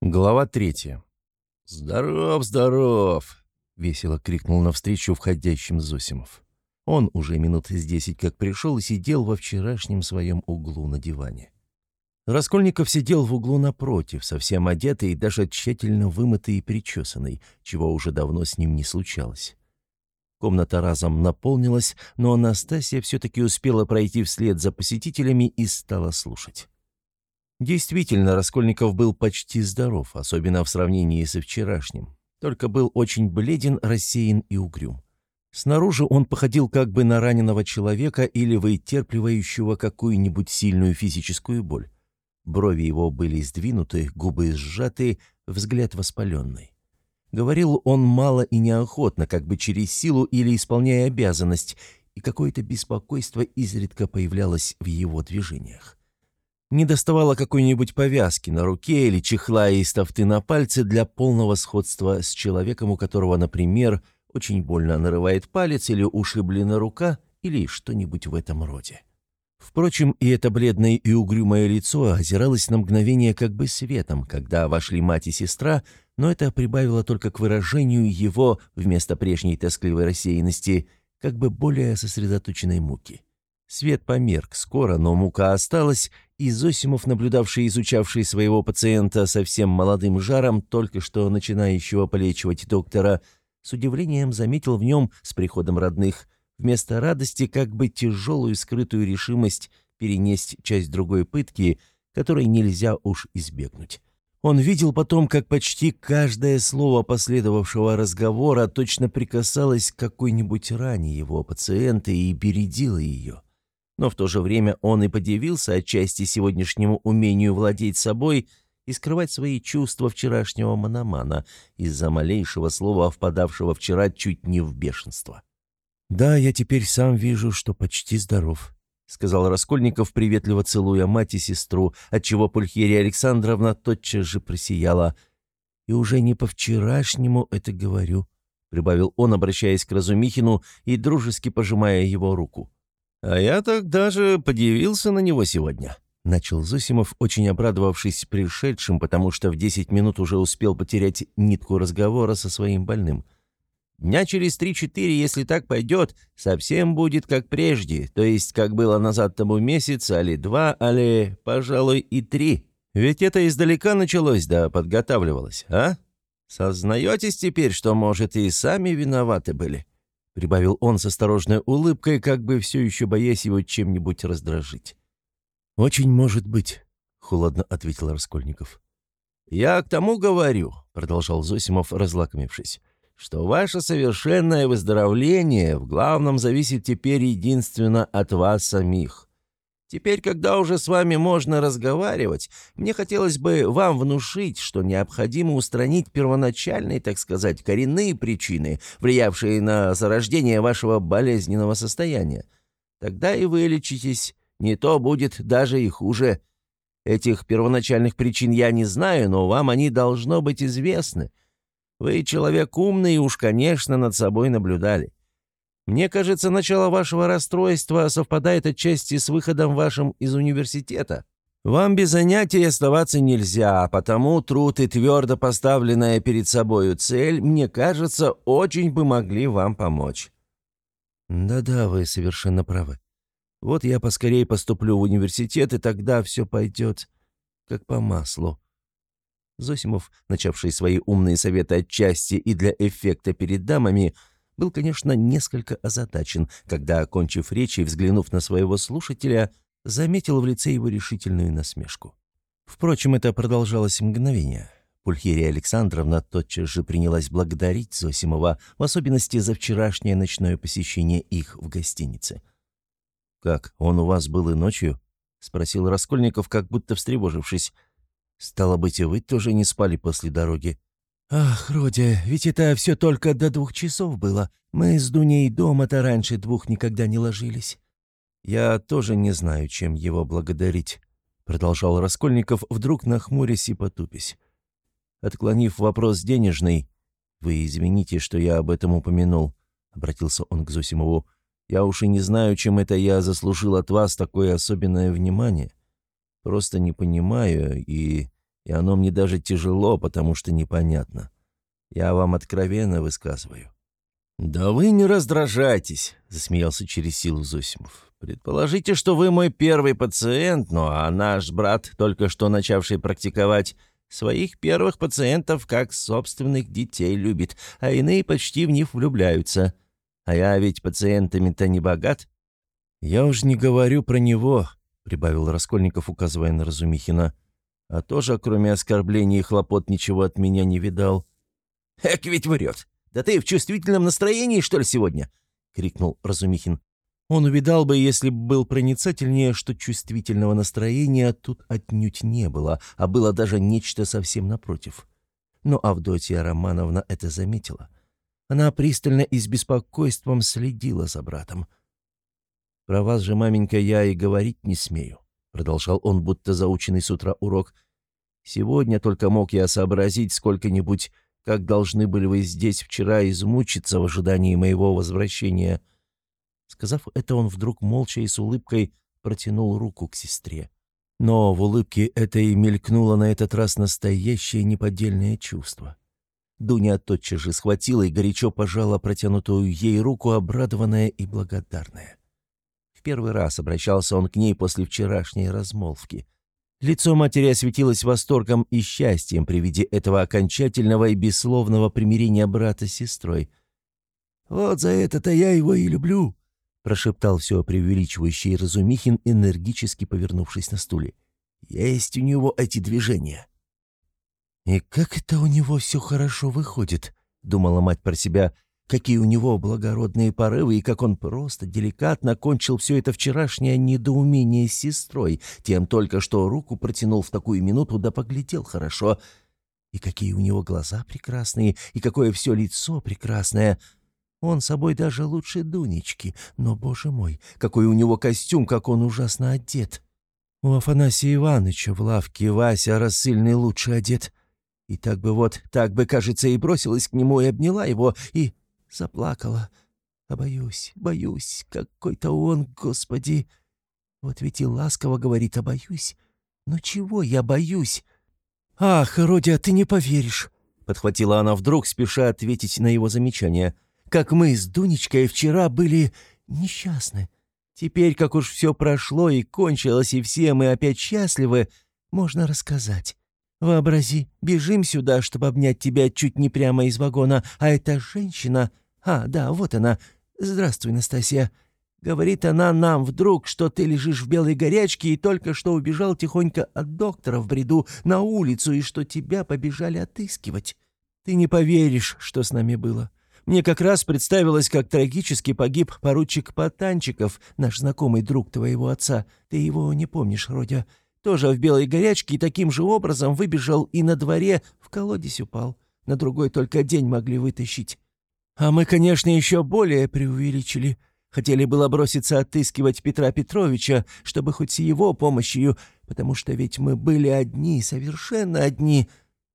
Глава третья. «Здоров, здоров!» — весело крикнул навстречу входящим Зосимов. Он уже минут с десять как пришел и сидел во вчерашнем своем углу на диване. Раскольников сидел в углу напротив, совсем одетый и даже тщательно вымытый и причесанный, чего уже давно с ним не случалось. Комната разом наполнилась, но Анастасия все-таки успела пройти вслед за посетителями и стала слушать. Действительно, Раскольников был почти здоров, особенно в сравнении со вчерашним. Только был очень бледен, рассеян и угрюм. Снаружи он походил как бы на раненого человека или вытерпливающего какую-нибудь сильную физическую боль. Брови его были сдвинуты, губы сжаты, взгляд воспаленный. Говорил он мало и неохотно, как бы через силу или исполняя обязанность, и какое-то беспокойство изредка появлялось в его движениях. Не доставало какой-нибудь повязки на руке или чехла из тофты на пальце для полного сходства с человеком, у которого, например, очень больно нарывает палец или ушиблена рука или что-нибудь в этом роде. Впрочем, и это бледное и угрюмое лицо озиралось на мгновение как бы светом, когда вошли мать и сестра, но это прибавило только к выражению его, вместо прежней тоскливой рассеянности, как бы более сосредоточенной муки. Свет померк скоро, но мука осталась, и Зосимов, наблюдавший и изучавший своего пациента совсем молодым жаром, только что начинающего полечивать доктора, с удивлением заметил в нем, с приходом родных, вместо радости как бы тяжелую скрытую решимость перенести часть другой пытки, которой нельзя уж избегнуть. Он видел потом, как почти каждое слово последовавшего разговора точно прикасалось к какой-нибудь ране его пациента и бередило ее. Но в то же время он и подивился отчасти сегодняшнему умению владеть собой и скрывать свои чувства вчерашнего мономана из-за малейшего слова, впадавшего вчера чуть не в бешенство. «Да, я теперь сам вижу, что почти здоров», — сказал Раскольников, приветливо целуя мать и сестру, отчего Пульхерия Александровна тотчас же просияла. «И уже не по-вчерашнему это говорю», — прибавил он, обращаясь к Разумихину и дружески пожимая его руку. «А я так даже подивился на него сегодня», — начал Зосимов, очень обрадовавшись пришедшим, потому что в десять минут уже успел потерять нитку разговора со своим больным. «Дня через три-четыре, если так пойдет, совсем будет как прежде, то есть как было назад тому месяц, али два, али, пожалуй, и три. Ведь это издалека началось, да подготавливалось, а? Сознаетесь теперь, что, может, и сами виноваты были?» Прибавил он с осторожной улыбкой, как бы все еще боясь его чем-нибудь раздражить. «Очень может быть», — холодно ответил Раскольников. «Я к тому говорю», — продолжал Зосимов, разлакомившись, «что ваше совершенное выздоровление в главном зависит теперь единственно от вас самих. Теперь, когда уже с вами можно разговаривать, мне хотелось бы вам внушить, что необходимо устранить первоначальные, так сказать, коренные причины, влиявшие на зарождение вашего болезненного состояния. Тогда и вы лечитесь, не то будет даже и хуже. Этих первоначальных причин я не знаю, но вам они должно быть известны. Вы человек умный и уж, конечно, над собой наблюдали. Мне кажется, начало вашего расстройства совпадает отчасти с выходом вашим из университета. Вам без занятий оставаться нельзя, потому труд и твердо поставленная перед собою цель, мне кажется, очень бы могли вам помочь». «Да-да, вы совершенно правы. Вот я поскорее поступлю в университет, и тогда все пойдет как по маслу». Зосимов, начавший свои умные советы отчасти и для эффекта перед дамами, был, конечно, несколько озадачен, когда, окончив речь и взглянув на своего слушателя, заметил в лице его решительную насмешку. Впрочем, это продолжалось мгновение. Пульхерия Александровна тотчас же принялась благодарить Зосимова, в особенности за вчерашнее ночное посещение их в гостинице. «Как, он у вас был и ночью?» — спросил Раскольников, как будто встревожившись. «Стало быть, и вы тоже не спали после дороги?» «Ах, Родя, ведь это все только до двух часов было. Мы с Дуней дома-то раньше двух никогда не ложились». «Я тоже не знаю, чем его благодарить», — продолжал Раскольников, вдруг нахмурясь и потупясь. Отклонив вопрос денежный, «Вы извините, что я об этом упомянул», — обратился он к Зосимову. «Я уж и не знаю, чем это я заслужил от вас такое особенное внимание. Просто не понимаю и И оно мне даже тяжело, потому что непонятно. Я вам откровенно высказываю». «Да вы не раздражайтесь», — засмеялся через силу Зосимов. «Предположите, что вы мой первый пациент, ну а наш брат, только что начавший практиковать, своих первых пациентов как собственных детей любит, а иные почти в них влюбляются. А я ведь пациентами-то не богат». «Я уж не говорю про него», — прибавил Раскольников, указывая на Разумихина. «А тоже, кроме оскорблений и хлопот, ничего от меня не видал». «Эк ведь врет! Да ты в чувствительном настроении, что ли, сегодня?» — крикнул Разумихин. Он увидал бы, если бы был проницательнее, что чувствительного настроения тут отнюдь не было, а было даже нечто совсем напротив. Но Авдотья Романовна это заметила. Она пристально и с беспокойством следила за братом. «Про вас же, маменька, я и говорить не смею», — продолжал он, будто заученный с утра урок. «Сегодня только мог я сообразить сколько-нибудь как должны были вы здесь вчера измучиться в ожидании моего возвращения». Сказав это, он вдруг молча и с улыбкой протянул руку к сестре. Но в улыбке этой мелькнуло на этот раз настоящее неподдельное чувство. Дуня тотчас же схватила и горячо пожала протянутую ей руку, обрадованная и благодарная. Первый раз обращался он к ней после вчерашней размолвки — Лицо матери осветилось восторгом и счастьем при виде этого окончательного и бессловного примирения брата с сестрой. «Вот за это-то я его и люблю», — прошептал все преувеличивающий Разумихин, энергически повернувшись на стуле. «Есть у него эти движения». «И как это у него все хорошо выходит», — думала мать про себя, — Какие у него благородные порывы, и как он просто, деликатно кончил все это вчерашнее недоумение с сестрой, тем только что руку протянул в такую минуту, да поглядел хорошо. И какие у него глаза прекрасные, и какое все лицо прекрасное. Он собой даже лучше Дунечки, но, боже мой, какой у него костюм, как он ужасно одет. У Афанасия Ивановича в лавке Вася рассыльный лучше одет. И так бы вот, так бы, кажется, и бросилась к нему и обняла его, и Заплакала. А боюсь, боюсь, какой-то он, господи. Вот ведь и ласково говорит, а боюсь. Но чего я боюсь? Ах, Родя, ты не поверишь, подхватила она вдруг, спеша ответить на его замечание. Как мы с Дунечкой вчера были несчастны. Теперь, как уж все прошло и кончилось, и все мы опять счастливы, можно рассказать. Вообрази, бежим сюда, чтобы обнять тебя чуть не прямо из вагона, а эта женщина... А, да, вот она. Здравствуй, Настасья. Говорит она нам вдруг, что ты лежишь в белой горячке и только что убежал тихонько от доктора в бреду на улицу и что тебя побежали отыскивать. Ты не поверишь, что с нами было. Мне как раз представилось, как трагически погиб поручик Потанчиков, наш знакомый друг твоего отца. Ты его не помнишь, Родя тоже в белой горячке и таким же образом выбежал и на дворе в колодец упал. На другой только день могли вытащить. А мы, конечно, еще более преувеличили. Хотели было броситься отыскивать Петра Петровича, чтобы хоть с его помощью, потому что ведь мы были одни, совершенно одни.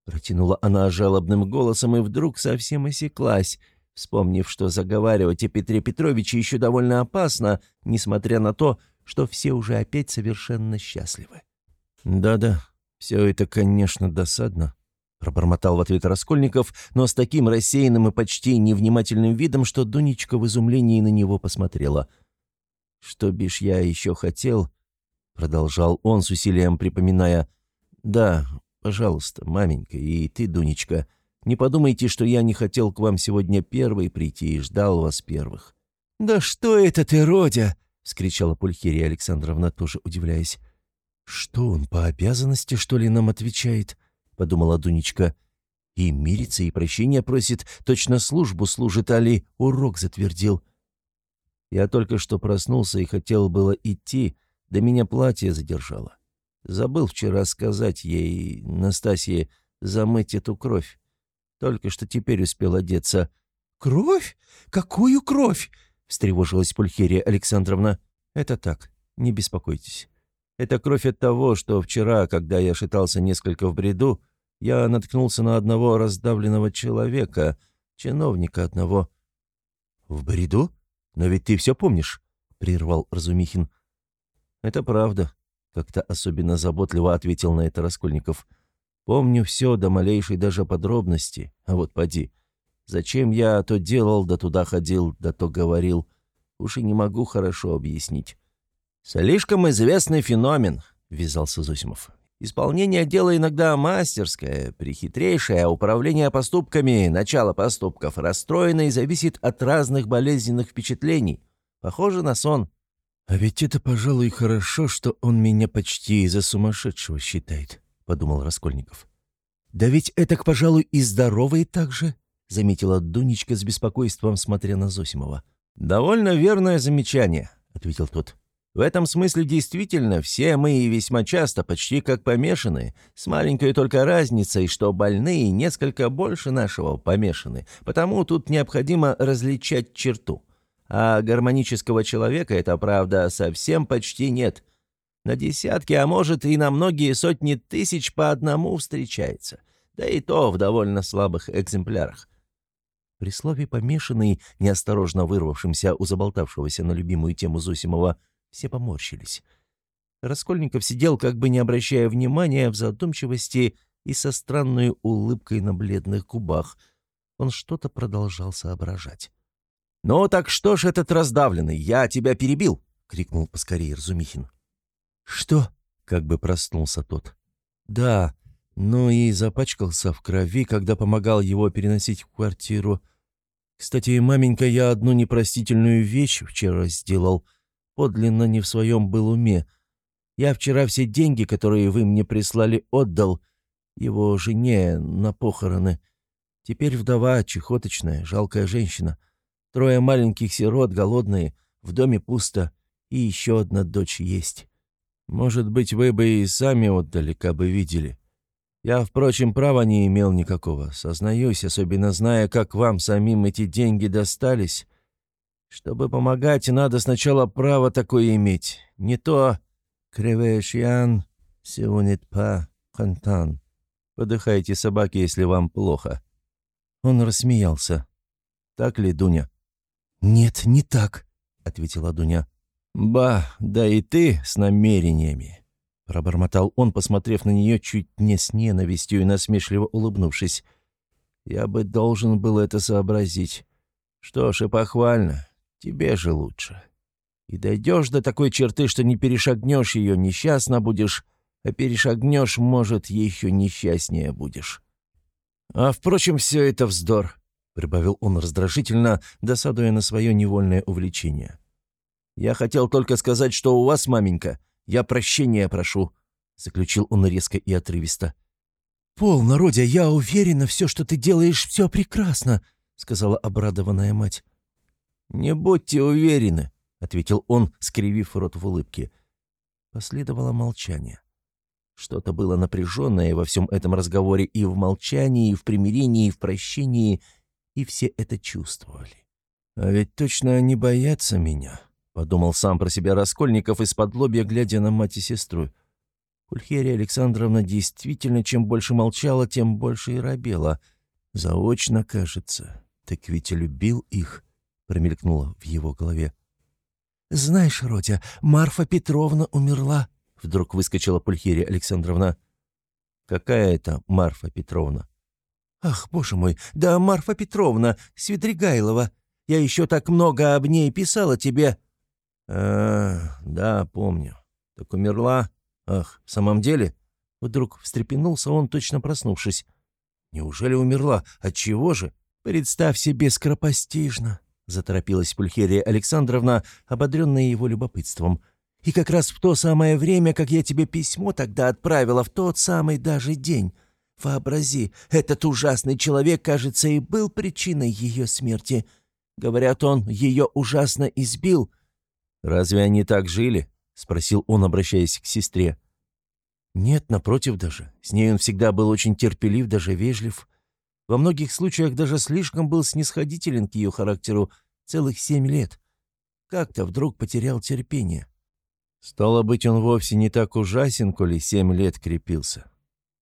Протянула она жалобным голосом и вдруг совсем осеклась, вспомнив, что заговаривать о Петре Петровиче еще довольно опасно, несмотря на то, что все уже опять совершенно счастливы. «Да-да, все это, конечно, досадно», — пробормотал в ответ Раскольников, но с таким рассеянным и почти невнимательным видом, что Дунечка в изумлении на него посмотрела. «Что бишь я еще хотел?» — продолжал он с усилием припоминая. «Да, пожалуйста, маменька, и ты, Дунечка, не подумайте, что я не хотел к вам сегодня первый прийти и ждал вас первых». «Да что это ты, Родя!» — вскричала Пульхерия Александровна, тоже удивляясь. «Что он, по обязанности, что ли, нам отвечает?» — подумала Дунечка. «И мирится, и прощения просит, точно службу служит, али урок затвердил». Я только что проснулся и хотел было идти, да меня платье задержало. Забыл вчера сказать ей, Настасье, замыть эту кровь. Только что теперь успел одеться. «Кровь? Какую кровь?» — встревожилась Пульхерия Александровна. «Это так, не беспокойтесь. Это кровь от того, что вчера, когда я шатался несколько в бреду, я наткнулся на одного раздавленного человека, чиновника одного. «В бреду? Но ведь ты все помнишь?» — прервал Разумихин. «Это правда», — как-то особенно заботливо ответил на это Раскольников. Помню все до малейшей даже подробности, а вот поди. Зачем я то делал, да туда ходил, да то говорил, уж и не могу хорошо объяснить. «Слишком известный феномен», — ввязался Зосимов. «Исполнение дела иногда мастерское, прихитрейшее, а управление поступками, начало поступков расстроено и зависит от разных болезненных впечатлений. Похоже на сон». «А ведь это, пожалуй, хорошо, что он меня почти за сумасшедшего считает», — подумал Раскольников. «Да ведь это, пожалуй, и здоровый так же», — заметила Дунечка с беспокойством, смотря на Зосимова. «Довольно верное замечание», — ответил тот. «В этом смысле действительно все мы и весьма часто почти как помешаны, с маленькой только разницей, что больные несколько больше нашего помешаны, потому тут необходимо различать черту. А гармонического человека, это правда, совсем почти нет. На десятки, а может и на многие сотни тысяч по одному встречается. Да и то в довольно слабых экземплярах. При слове «помешанный», неосторожно вырвавшимся у заболтавшегося на любимую тему Зосимова, все поморщились. Раскольников сидел, как бы не обращая внимания, в задумчивости и со странной улыбкой на бледных губах. Он что-то продолжал соображать. «Ну так что ж этот раздавленный? Я тебя перебил!» — крикнул поскорее Разумихин. «Что?» — как бы проснулся тот. «Да, ну и запачкался в крови, когда помогал его переносить в квартиру. Кстати, маменька, я одну непростительную вещь вчера сделал. Подлинно не в своем был уме. Я вчера все деньги, которые вы мне прислали, отдал его жене на похороны. Теперь вдова, чехоточная, жалкая женщина. Трое маленьких сирот, голодные, в доме пусто, и еще одна дочь есть. Может быть, вы бы и сами отдали, бы видели. Я, впрочем, права не имел никакого, сознаюсь, особенно зная, как вам самим эти деньги достались. Чтобы помогать, надо сначала право такое иметь. Не то «Кревешьян, сеунит па, хантан». Подыхайте, собаки, если вам плохо. Он рассмеялся. «Так ли, Дуня?» «Нет, не так», — ответила Дуня. «Ба, да и ты с намерениями», — пробормотал он, посмотрев на нее чуть не с ненавистью и насмешливо улыбнувшись. «Я бы должен был это сообразить. Что ж, и похвально. Тебе же лучше. И дойдешь до такой черты, что не перешагнешь ее, несчастно будешь, а перешагнешь, может, еще несчастнее будешь. А, впрочем, все это вздор», — прибавил он раздражительно, досадуя на свое невольное увлечение. «Я хотел только сказать, что у вас, маменька, — я прощения прошу», — заключил он резко и отрывисто. «Полно, Родя, я уверена, все, что ты делаешь, все прекрасно», — сказала обрадованная мать. «Не будьте уверены», — ответил он, скривив рот в улыбке. Последовало молчание. Что-то было напряженное во всем этом разговоре и в молчании, и в примирении, и в прощении, и все это чувствовали. «А ведь точно они боятся меня», — подумал сам про себя Раскольников из-под лобья, глядя на мать и сестру. Пульхерия Александровна действительно, чем больше молчала, тем больше и робела. Заочно, кажется. Так ведь и любил их, — промелькнуло в его голове. «Знаешь, Родя, Марфа Петровна умерла», — вдруг выскочила Пульхерия Александровна. «Какая это Марфа Петровна?» «Ах, боже мой, да Марфа Петровна, Свидригайлова. Я еще так много об ней писала тебе». «А, да, помню. Так умерла? Ах, в самом деле?» Вдруг встрепенулся он, точно проснувшись. «Неужели умерла? От чего же?» «Представь себе скоропостижно», — заторопилась Пульхерия Александровна, ободренная его любопытством. «И как раз в то самое время, как я тебе письмо тогда отправила, в тот самый даже день. Вообрази, этот ужасный человек, кажется, и был причиной ее смерти. Говорят, он ее ужасно избил». «Разве они так жили?» — спросил он, обращаясь к сестре. «Нет, напротив даже. С ней он всегда был очень терпелив, даже вежлив. Во многих случаях даже слишком был снисходителен к ее характеру целых семь лет. Как-то вдруг потерял терпение. Стало быть, он вовсе не так ужасен, коли семь лет крепился.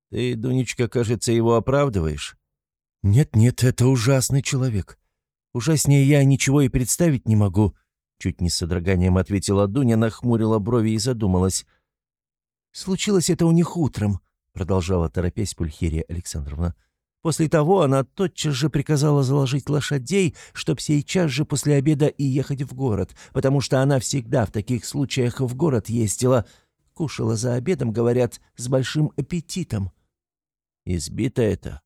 Ты, Дунечка, кажется, его оправдываешь?» «Нет-нет, это ужасный человек. Ужаснее я ничего и представить не могу», Чуть не с содроганием ответила Дуня, нахмурила брови и задумалась. «Случилось это у них утром», —— продолжала торопясь Пульхерия Александровна. После того она тотчас же приказала заложить лошадей, чтоб сейчас же после обеда и ехать в город, потому что она всегда в таких случаях в город ездила. Кушала за обедом, говорят, с большим аппетитом. Избита это?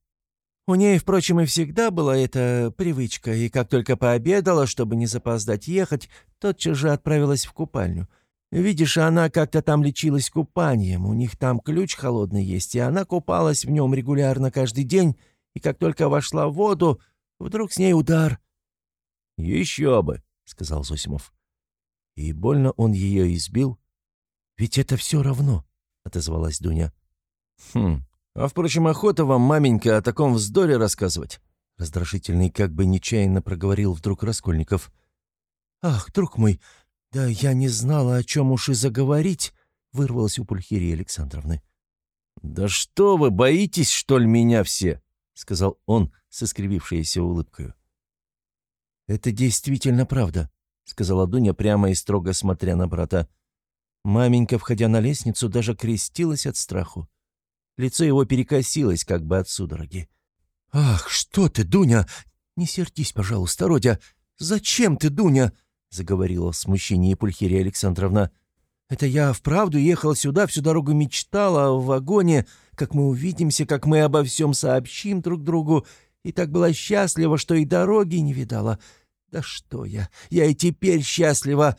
У ней, впрочем, и всегда была эта привычка, и как только пообедала, чтобы не запоздать ехать, тотчас же отправилась в купальню. Видишь, она как-то там лечилась купанием, у них там ключ холодный есть, и она купалась в нем регулярно каждый день, и как только вошла в воду, вдруг с ней удар. «Еще бы», — сказал Зосимов. «И больно он ее избил?» «Ведь это все равно», — отозвалась Дуня. «Хм, а, впрочем, охота вам, маменька, о таком вздоре рассказывать». Раздражительный как бы нечаянно проговорил вдруг Раскольников. «Ах, друг мой, да я не знала, о чем уж и заговорить», — вырвалась у Пульхерии Александровны. «Да что вы, боитесь, что ли, меня все?» — сказал он с искривившейся улыбкой. «Это действительно правда», — сказала Дуня прямо и строго смотря на брата. Маменька, входя на лестницу, даже крестилась от страху. Лицо его перекосилось, как бы от судороги. «Ах, что ты, Дуня! Не сердись, пожалуйста, Родя! Зачем ты, Дуня?» — заговорила в смущении Пульхерия Александровна. «Это я вправду ехала сюда, всю дорогу мечтала в вагоне, как мы увидимся, как мы обо всем сообщим друг другу, и так была счастлива, что и дороги не видала. Да что я, я и теперь счастлива!»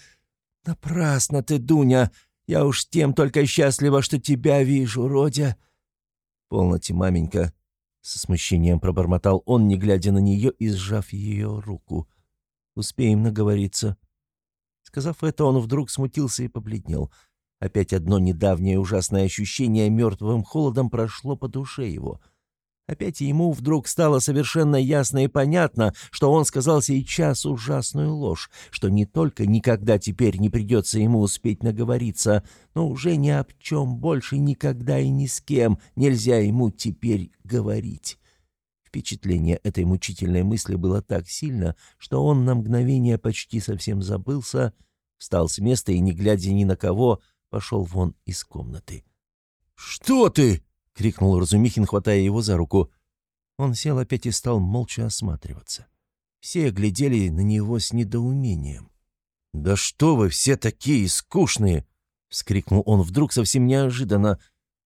«Напрасно ты, Дуня! Я уж тем только счастлива, что тебя вижу, Родя!» «Полноте, маменька!» — со смущением пробормотал он, не глядя на нее и сжав ее руку. «Успеем наговориться». Сказав это, он вдруг смутился и побледнел. Опять одно недавнее ужасное ощущение мертвым холодом прошло по душе его — Опять ему вдруг стало совершенно ясно и понятно, что он сказал сейчас ужасную ложь, что не только никогда теперь не придется ему успеть наговориться, но уже ни об чем больше никогда и ни с кем нельзя ему теперь говорить. Впечатление этой мучительной мысли было так сильно, что он на мгновение почти совсем забылся, встал с места и, не глядя ни на кого, пошел вон из комнаты. «Что ты?» — крикнул Разумихин, хватая его за руку. Он сел опять и стал молча осматриваться. Все глядели на него с недоумением. «Да что вы все такие скучные!» — вскрикнул он вдруг совсем неожиданно.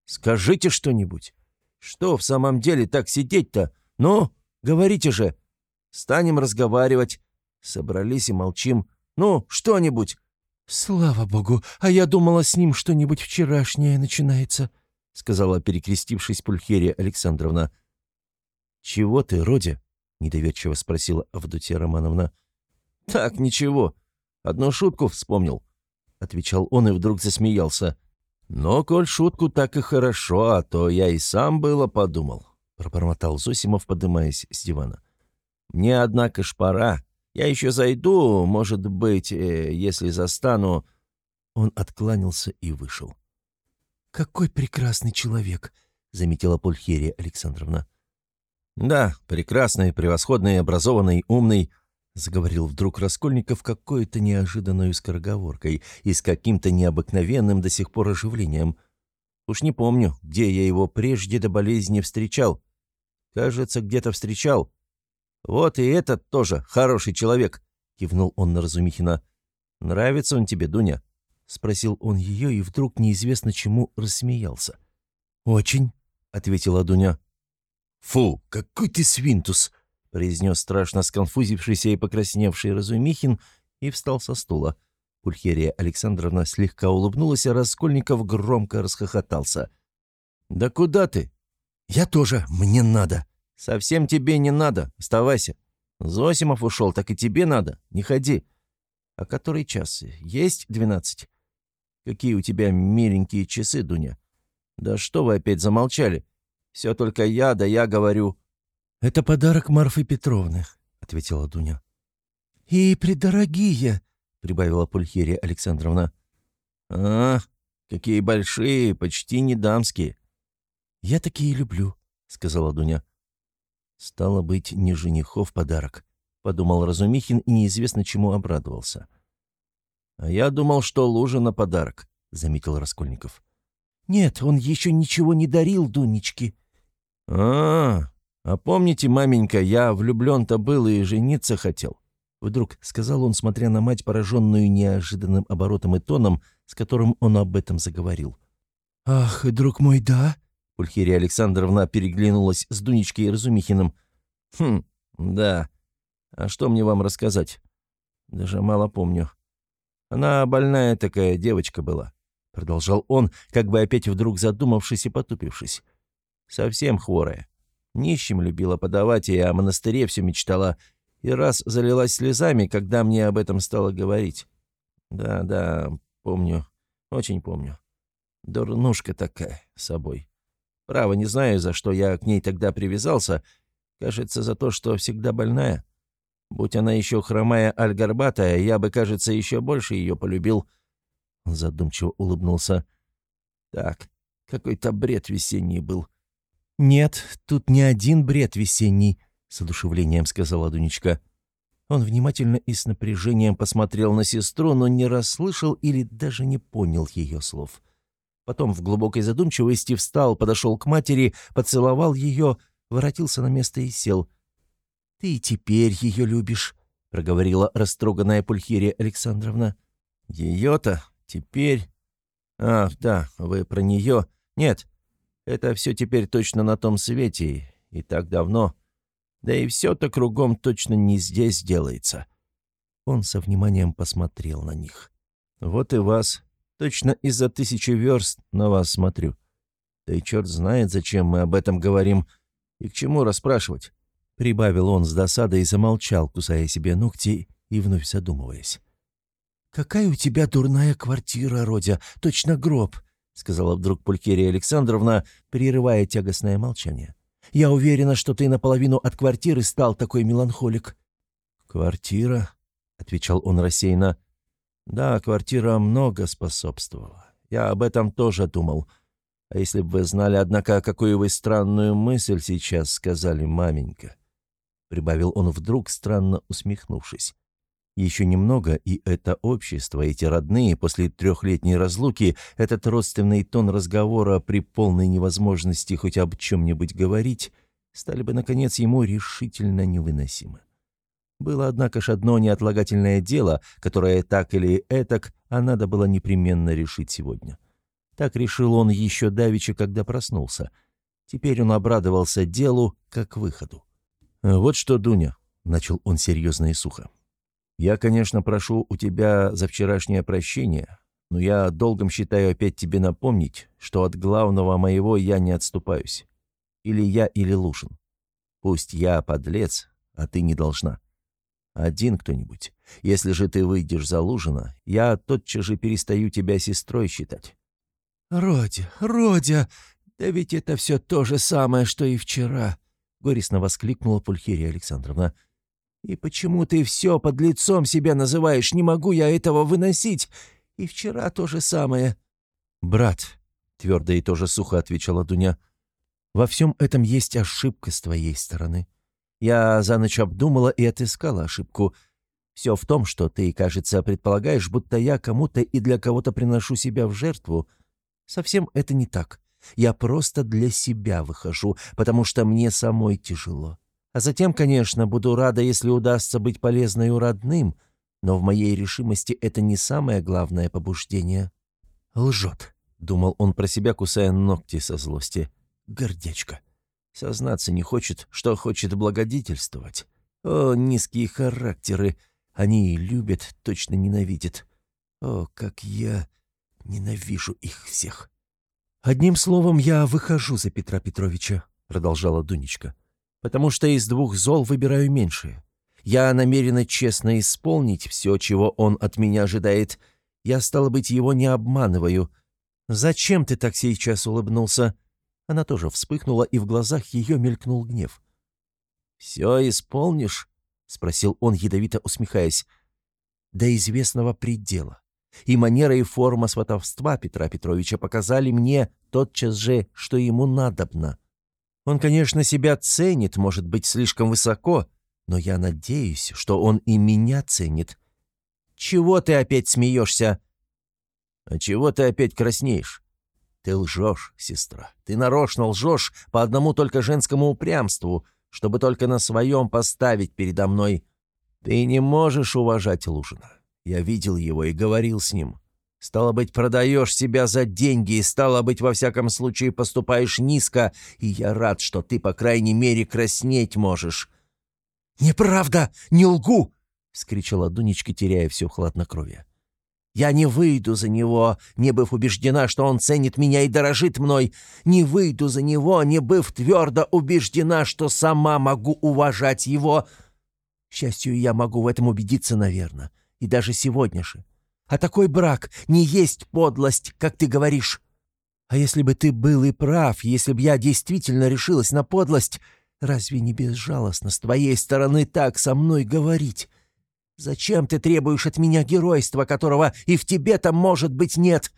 «Скажите что-нибудь! Что в самом деле так сидеть-то? Ну, говорите же! Станем разговаривать. Собрались и молчим. Ну, что-нибудь!» «Слава богу! А я думала, с ним что-нибудь вчерашнее начинается!» — сказала, перекрестившись Пульхерия Александровна. «Чего ты, Родя?» — недоверчиво спросила Авдотья Романовна. «Так, ничего. Одну шутку вспомнил», — отвечал он и вдруг засмеялся. «Но, коль шутку так и хорошо, а то я и сам было подумал», — пробормотал Зосимов, подымаясь с дивана. «Мне, однако, ж пора. Я еще зайду, может быть, э, если застану...» Он откланялся и вышел. «Какой прекрасный человек!» — заметила Пульхерия Александровна. «Да, прекрасный, превосходный, образованный, умный», — заговорил вдруг Раскольников какой-то неожиданной скороговоркой и с каким-то необыкновенным до сих пор оживлением. «Уж не помню, где я его прежде до болезни встречал. Кажется, где-то встречал. Вот и этот тоже хороший человек», — кивнул он на Разумихина. «Нравится он тебе, Дуня?» — спросил он ее и вдруг неизвестно чему рассмеялся. «Очень», — ответила Дуня. «Фу, какой ты свинтус!» — произнес страшно сконфузившийся и покрасневший Разумихин и встал со стула. Пульхерия Александровна слегка улыбнулась, а Раскольников громко расхохотался. «Да куда ты?» «Я тоже, мне надо». «Совсем тебе не надо, оставайся. Зосимов ушел, так и тебе надо, не ходи». «А который час? Есть двенадцать?» Какие у тебя миленькие часы, Дуня. Да что вы опять замолчали? Все только я, да я говорю». «Это подарок Марфы Петровны», — ответила Дуня. «И придорогие», — прибавила Пульхерия Александровна. «А, какие большие, почти не дамские». «Я такие люблю», — сказала Дуня. «Стало быть, не женихов подарок», — подумал Разумихин и неизвестно чему обрадовался. «А я думал, что лужа на подарок», — заметил Раскольников. «Нет, он еще ничего не дарил Дунечке». «А, а помните, маменька, я влюблен-то был и жениться хотел?» Вдруг сказал он, смотря на мать, пораженную неожиданным оборотом и тоном, с которым он об этом заговорил. «Ах, друг мой, да?» Пульхерия Александровна переглянулась с Дунечкой и Разумихиным. «Хм, да. А что мне вам рассказать? Даже мало помню. Она больная такая девочка была», — продолжал он, как бы опять вдруг задумавшись и потупившись. «Совсем хворая. Нищим любила подавать, и о монастыре все мечтала, и раз залилась слезами, когда мне об этом стало говорить. Да, да, помню, очень помню. Дурнушка такая, собой. Право, не знаю, за что я к ней тогда привязался. Кажется, за то, что всегда больная. Будь она еще хромая аль горбатая, я бы, кажется, еще больше ее полюбил. Он задумчиво улыбнулся. Так, какой-то бред весенний был. «Нет, тут не один бред весенний», с одушевлением сказала Дунечка. Он внимательно и с напряжением посмотрел на сестру, но не расслышал или даже не понял ее слов. Потом в глубокой задумчивости встал, подошел к матери, поцеловал ее, воротился на место и сел. «Ты теперь ее любишь», — проговорила растроганная Пульхерия Александровна. «Ее-то? Теперь? Ах, да, вы про нее? Нет, это все теперь точно на том свете, и так давно. Да и все-то кругом точно не здесь делается». Он со вниманием посмотрел на них. «Вот и вас. Точно из-за тысячи верст на вас смотрю. Да и черт знает, зачем мы об этом говорим и к чему расспрашивать». Прибавил он с досадой и замолчал, кусая себе ногти и вновь задумываясь. «Какая у тебя дурная квартира, Родя, точно гроб», — сказала вдруг Пулькерия Александровна, прерывая тягостное молчание. Я уверена, что ты наполовину от квартиры стал такой меланхолик». «Квартира?» — отвечал он рассеянно. «Да, квартира много способствовала. Я об этом тоже думал. А если бы вы знали, однако, какую вы странную мысль сейчас сказали, маменька?» Прибавил он вдруг, странно усмехнувшись. Еще немного, и это общество, эти родные, после трехлетней разлуки, этот родственный тон разговора при полной невозможности хоть об чем-нибудь говорить, стали бы, наконец, ему решительно невыносимы. Было, однако ж, одно неотлагательное дело, которое так или этак, а надо было непременно решить сегодня. Так решил он еще давеча, когда проснулся. Теперь он обрадовался делу, как выходу. «Вот что, Дуня», — начал он серьезно и сухо, — я, конечно, прошу у тебя за вчерашнее прощение, но я долгом считаю опять тебе напомнить, что от главного моего я не отступаюсь. Или я, или Лушин. Пусть я подлец, а ты не должна. Один кто-нибудь. Если же ты выйдешь за Лужина, я тотчас же перестаю тебя сестрой считать». «Родя, Родя, да ведь это все то же самое, что и вчера», — горестно воскликнула Пульхерия Александровна. И почему ты все под лицом себя называешь? Не могу я этого выносить. И вчера то же самое». «Брат», — твердо и тоже сухо отвечала Дуня, — «во всем этом есть ошибка с твоей стороны. Я за ночь обдумала и отыскала ошибку. Все в том, что ты, кажется, предполагаешь, будто я кому-то и для кого-то приношу себя в жертву. Совсем это не так. Я просто для себя выхожу, потому что мне самой тяжело. А затем, конечно, буду рада, если удастся быть полезной родным, но в моей решимости это не самое главное побуждение. «Лжет», — думал он про себя, кусая ногти со злости. «Гордячка. Сознаться не хочет, что хочет благодетельствовать. О, низкие характеры. Они любят, точно ненавидят. О, как я ненавижу их всех». «Одним словом, я выхожу за Петра Петровича», — продолжала Дунечка потому что из двух зол выбираю меньшее. Я намерена честно исполнить все, чего он от меня ожидает. Я, стало быть, его не обманываю. Зачем ты так сейчас улыбнулся?» Она тоже вспыхнула, и в глазах ее мелькнул гнев. «Все исполнишь?» — спросил он, ядовито усмехаясь. «До известного предела. И манера и форма сватовства Петра Петровича показали мне тотчас же, что ему надобно. Он, конечно, себя ценит, может быть, слишком высоко, но я надеюсь, что он и меня ценит. Чего ты опять смеешься? А чего ты опять краснеешь? Ты лжешь, сестра. Ты нарочно лжешь по одному только женскому упрямству, чтобы только на своем поставить передо мной. Ты не можешь уважать Лужина. Я видел его и говорил с ним. Стало быть, продаешь себя за деньги, и стало быть, во всяком случае, поступаешь низко, и я рад, что ты, по крайней мере, краснеть можешь». «Неправда! Не лгу!» — скричала Дунечка, теряя все хладнокровие. «Я не выйду за него, не быв убеждена, что он ценит меня и дорожит мной. Не выйду за него, не быв твердо убеждена, что сама могу уважать его. К счастью, я могу в этом убедиться, наверное, и даже сегодня же. А такой брак не есть подлость, как ты говоришь. А если бы ты был и прав, если бы я действительно решилась на подлость, разве не безжалостно с твоей стороны так со мной говорить? Зачем ты требуешь от меня геройства, которого и в тебе-то, может быть, нет?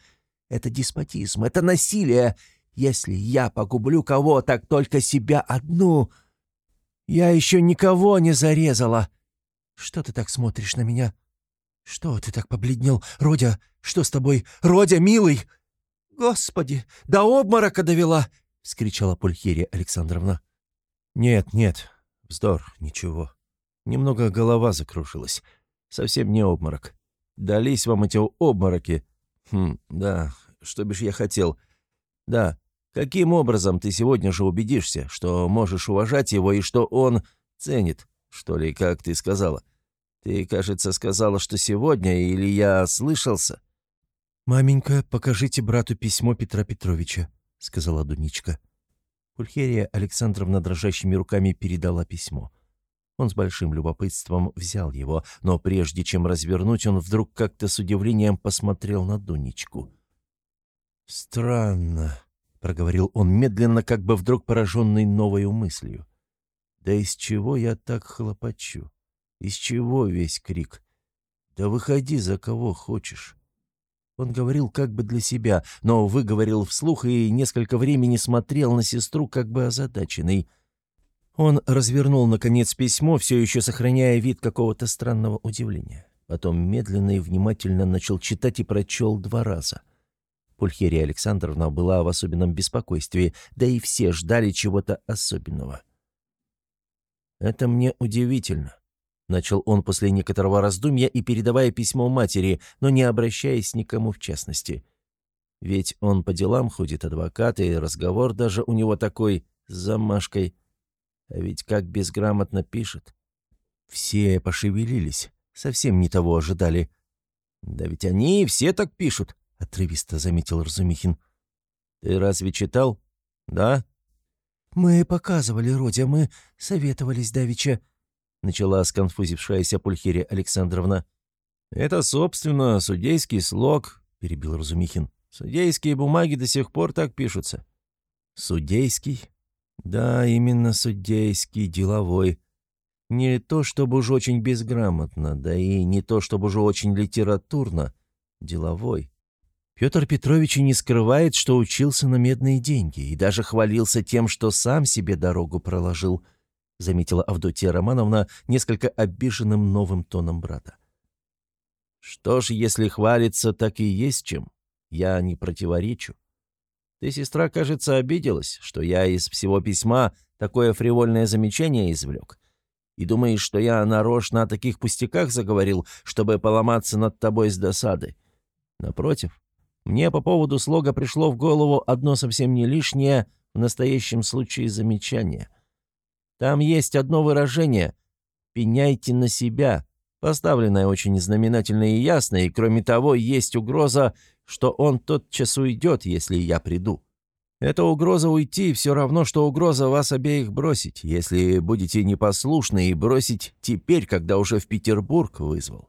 Это деспотизм, это насилие. Если я погублю кого, так только себя одну. Я еще никого не зарезала. Что ты так смотришь на меня? «Что ты так побледнел? Родя, что с тобой? Родя, милый!» «Господи, до обморока довела!» — вскричала Пульхерия Александровна. «Нет, нет, вздор, ничего. Немного голова закрушилась. Совсем не обморок. Дались вам эти обмороки. Хм, да, что бишь я хотел. Да, каким образом ты сегодня же убедишься, что можешь уважать его и что он ценит, что ли, как ты сказала? Ты, кажется, сказала, что сегодня, или я слышался?» «Маменька, покажите брату письмо Петра Петровича», — сказала Дуничка. Пульхерия Александровна дрожащими руками передала письмо. Он с большим любопытством взял его, но прежде чем развернуть, он вдруг как-то с удивлением посмотрел на Дунечку. «Странно», — проговорил он медленно, как бы вдруг пораженный новой мыслью. «Да из чего я так хлопочу? Из чего весь крик? Да выходи за кого хочешь. Он говорил как бы для себя, но выговорил вслух и несколько времени смотрел на сестру как бы озадаченный. Он развернул, наконец, письмо, все еще сохраняя вид какого-то странного удивления. Потом медленно и внимательно начал читать и прочел два раза. Пульхерия Александровна была в особенном беспокойстве, да и все ждали чего-то особенного. «Это мне удивительно. Начал он после некоторого раздумья и передавая письмо матери, но не обращаясь никому в частности. Ведь он по делам ходит адвокат, и разговор даже у него такой с замашкой. А ведь как безграмотно пишет. Все пошевелились, совсем не того ожидали. «Да ведь они все так пишут», — отрывисто заметил Разумихин. «Ты разве читал?» «Да?» «Мы показывали, Родя, мы советовались давеча», — начала сконфузившаяся Пульхерия Александровна. «Это, собственно, судейский слог», — перебил Разумихин. «Судейские бумаги до сих пор так пишутся». «Судейский?» «Да, именно судейский, деловой. Не то чтобы уж очень безграмотно, да и не то чтобы уж очень литературно. Деловой. Петр Петрович и не скрывает, что учился на медные деньги, и даже хвалился тем, что сам себе дорогу проложил заметила Авдотья Романовна несколько обиженным новым тоном брата. «Что ж, если хвалится, так и есть чем. Я не противоречу. Ты, сестра, кажется, обиделась, что я из всего письма такое фривольное замечание извлек. И думаешь, что я нарочно о таких пустяках заговорил, чтобы поломаться над тобой с досады? Напротив, мне по поводу слога пришло в голову одно совсем не лишнее в настоящем случае замечание — там есть одно выражение «пеняйте на себя», поставленное очень знаменательно и ясно, и кроме того есть угроза, что он тотчас уйдет, если я приду. Эта угроза уйти все равно, что угроза вас обеих бросить, если будете непослушны и бросить теперь, когда уже в Петербург вызвал.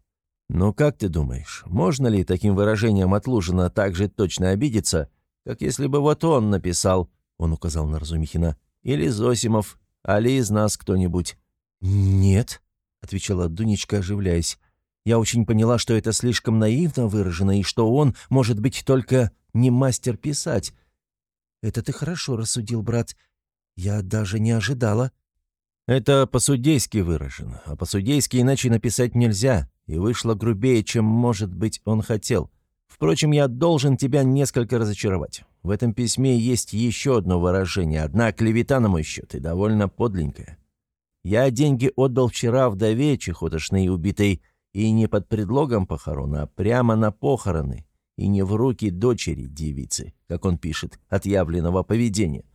Ну как ты думаешь, можно ли таким выражением от так же точно обидеться, как если бы вот он написал, он указал на Разумихина, или Зосимов, Али из нас кто-нибудь?» «Нет», — отвечала Дунечка, оживляясь. «Я очень поняла, что это слишком наивно выражено, и что он, может быть, только не мастер писать. Это ты хорошо рассудил, брат. Я даже не ожидала». «Это по-судейски выражено, а по-судейски иначе написать нельзя, и вышло грубее, чем, может быть, он хотел. Впрочем, я должен тебя несколько разочаровать. В этом письме есть еще одно выражение, одна клевета на мой счет, и довольно подленькая. Я деньги отдал вчера вдове чехотошной убитой, и не под предлогом похорон, а прямо на похороны, и не в руки дочери девицы, как он пишет, отъявленного поведения,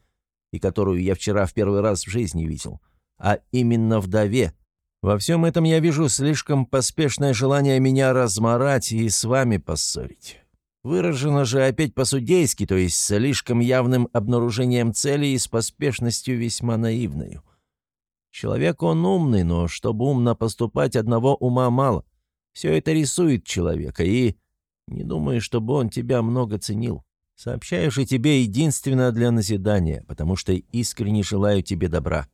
и которую я вчера в первый раз в жизни видел, а именно вдове. Во всем этом я вижу слишком поспешное желание меня разморать и с вами поссорить. Выражено же опять по-судейски, то есть слишком явным обнаружением цели и с поспешностью весьма наивной. Человек он умный, но чтобы умно поступать, одного ума мало. Все это рисует человека, и не думаю, чтобы он тебя много ценил. Сообщаю же тебе единственно для назидания, потому что искренне желаю тебе добра».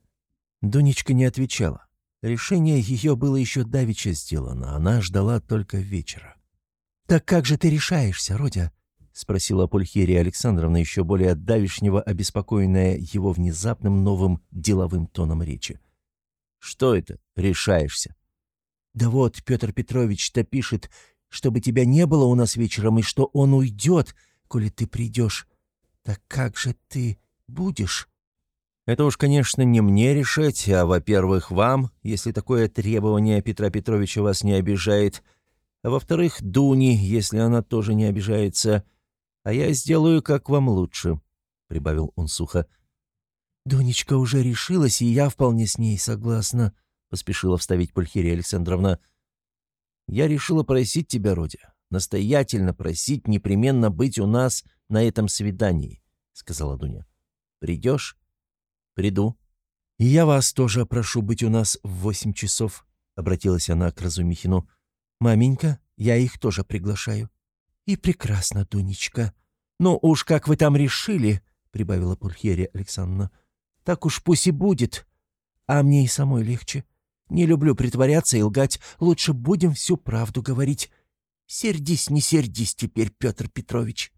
Дунечка не отвечала. Решение ее было еще давеча сделано, она ждала только вечера. «Так как же ты решаешься, Родя?» — спросила Пульхерия Александровна, еще более давешнего, обеспокоенная его внезапным новым деловым тоном речи. «Что это? Решаешься?» «Да вот, Петр Петрович-то пишет, чтобы тебя не было у нас вечером, и что он уйдет, коли ты придешь. Так как же ты будешь?» «Это уж, конечно, не мне решать, а, во-первых, вам, если такое требование Петра Петровича вас не обижает, а во-вторых, Дуни, если она тоже не обижается. А я сделаю, как вам лучше», — прибавил он сухо. «Дунечка уже решилась, и я вполне с ней согласна», — поспешила вставить Пульхерия Александровна. «Я решила просить тебя, Родя, настоятельно просить непременно быть у нас на этом свидании», — сказала Дуня. «Придешь?» «Приду». «И я вас тоже прошу быть у нас в восемь часов», — обратилась она к Разумихину. «Маменька, я их тоже приглашаю». «И прекрасно, Дунечка. Ну уж как вы там решили», — прибавила Пульхерия Александровна. «Так уж пусть и будет. А мне и самой легче. Не люблю притворяться и лгать. Лучше будем всю правду говорить. Сердись, не сердись теперь, Петр Петрович».